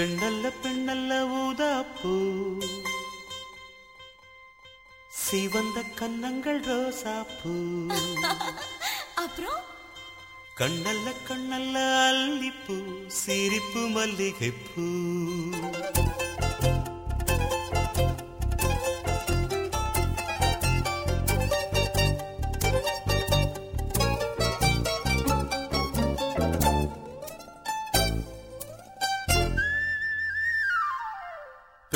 பெண்ணல்ல பெண்ணல்ல ஊதாப்பூ. சிவந்த கன்னங்கள் ரோசாப்பூ. அப்புறம்? கண்ணல்ல கண்ணல்ல அல்லிப்பூ சிரிப்பு மல்லிகைப்பூ.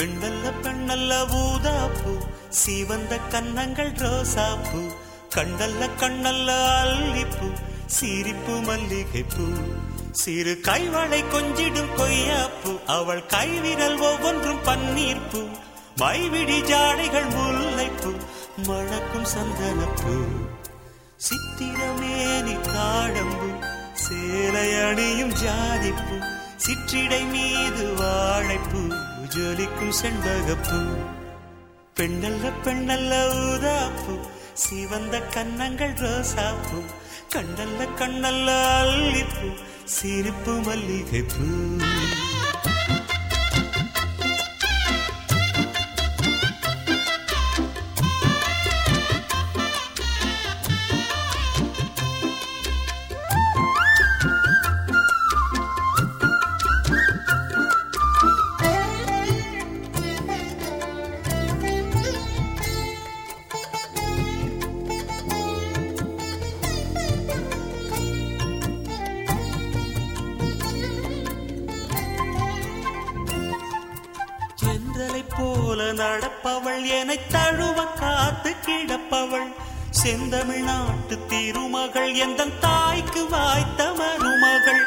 பெண்ணல்ல பெண்ணல்ல ஊதாப்பூ சிவந்த கன்னங்கள் ரோசாப்பூ கண்டல்ல கண்ணல்ல அல்லிப்பூ சிரிப்பு மல்லிகைப்பூ. சிறு கைவளை கொஞ்சிடும் கொய்யாப்பூ அவள் கைவிரல் ஒவ்வொன்றும் பன்னீர்ப்பூ மைவிடி ஜாடைகள் முல்லைப்பூ மணக்கும் சந்தனப்பூ. சித்திரமேனி காடம்பு சேலை அணியும் ஜாதிப்பு சிற்றிடை மீது வாழைப்பூ. ஜொலிக்கும் செண்பகப்பூ. பெண்ணல்ல பெண்ணல்ல ஊதாப்பூ. சிவந்த கன்னங்கள் ரோசாப்பூ. கண்ணல்ல கண்ணல்ல அல்லிப்பூ. சிரிப்பு மல்லிகைப்பூ. நடப்பவள் என தழுவ காத்து கிடப்பவள். செந்தமிழ் நாட்டு திருமகள் எந்த தாய்க்கு வாய்த்த மருமகள்.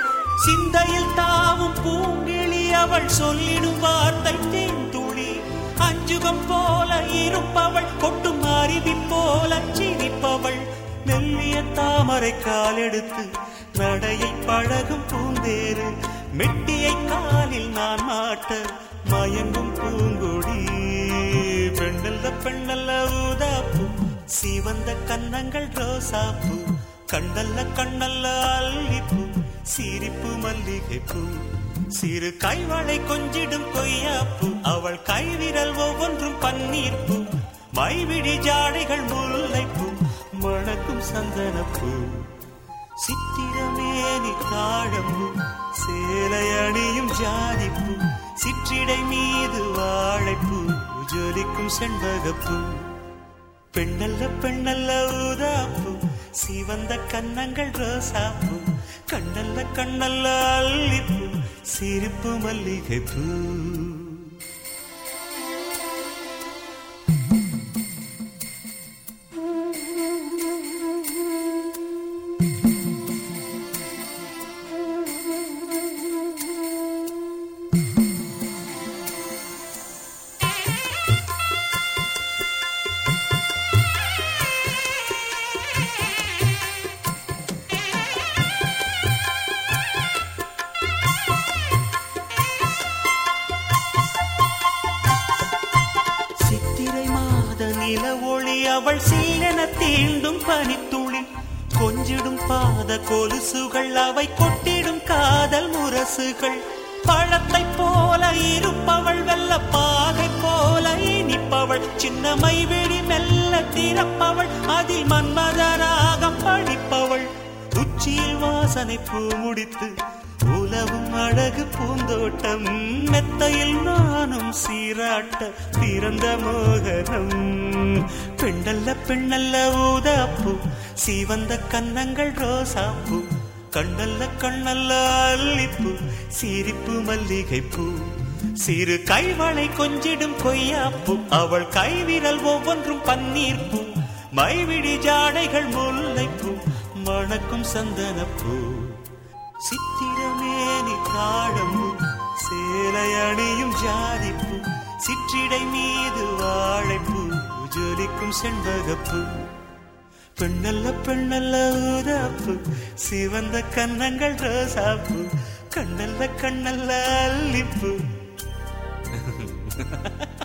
சிந்தையில் தாவும் பூங்கிழி அவள் சொல்லிடும் வார்த்தை தேன்துளி அஞ்சுகம் போல இருப்பவள் கொட்டும் அருவி போல சிரிப்பவள். மெல்லிய தாமரை காலெடுத்து நடையை பழகும் பூந்தேறு. மெட்டியை காலில் நான் மாட்ட மயங்கும் கண்ணல்ல பெண்ணல்ல ஊதாப்பூ சிவந்த கன்னங்கள் ரோசாப்பூ கண்ணல்ல கண்ணல்ல அல்லிப்பூ சிரிப்பு மல்லிகைப்பூ. சிறு கைவளை கொஞ்சிடும் கொய்யாப்பு அவள் கைவிரல் ஒவ்வொன்றும் பன்னீர்ப்பு. மைவிடி ஜாடைகள் முல்லைப்பு மணக்கும் சந்தனப்பு. சித்திரமேனி தாழம்பு சேலை அணியும் ஜாதிப்பு. சிற்றிடை மீது வாழைப்பு. ஜொலிக்கும் செண்பகப்பூ. பெண்ணல்ல பெண்ணல்ல ஊதாப்பூ. சிவந்த கன்னங்கள் ரோசாப்பூ. கண்ணல்ல கண்ணல்ல அல்லிப்பூ. சிரிப்பு மல்லிகைப்பூ. அவள் சீலன தீண்டும் பனித்துளி கொஞ்சிடும் பாத கொலுசுகள் அவை கொட்டிடும் காதல் முரசுகள். பழத்தை போல இருப்பவள் வெல்ல பாகை போல இனிப்பவள். சின்னமை விழி மெல்ல திறப்பவள் அதில் மன்மதராகம் படிப்பவள். உச்சியில் வாசனை பூ முடித்து அழகு பூந்தோட்டம் மெத்தையில் நானும் சீராட்ட பிறந்த மோகனம். பெண்ணல்ல பெண்ணல்ல ஊதாப்பூ சீவந்த கன்னங்கள் ரோசாப்பூ கண்ணல்ல கண்ணல்ல அல்லிப்பு சிரிப்பு மல்லிகைப்பூ. சிறு கைவளை கொஞ்சிடும் கொய்யாப்பூ அவள் கைவிரல் ஒவ்வொன்றும் பன்னீர்ப்பு. மைவிடி ஜாடைகள் முல்லைப்பூ மணக்கும் சந்தனப்பூ. சித்திரமேனி தாழம்பூ சேலை அணியும் ஜாதிப்பூ சிற்றிடை மீது வாழைப்பு ஜொலிக்கும் செண்பகப்பு. பெண்ணல்ல பெண்ணல்ல ஊதாப்பு சிவந்த கன்னங்கள் ரோசாப்பு கண்ணல்ல கண்ணல்ல அல்லிப்பூ.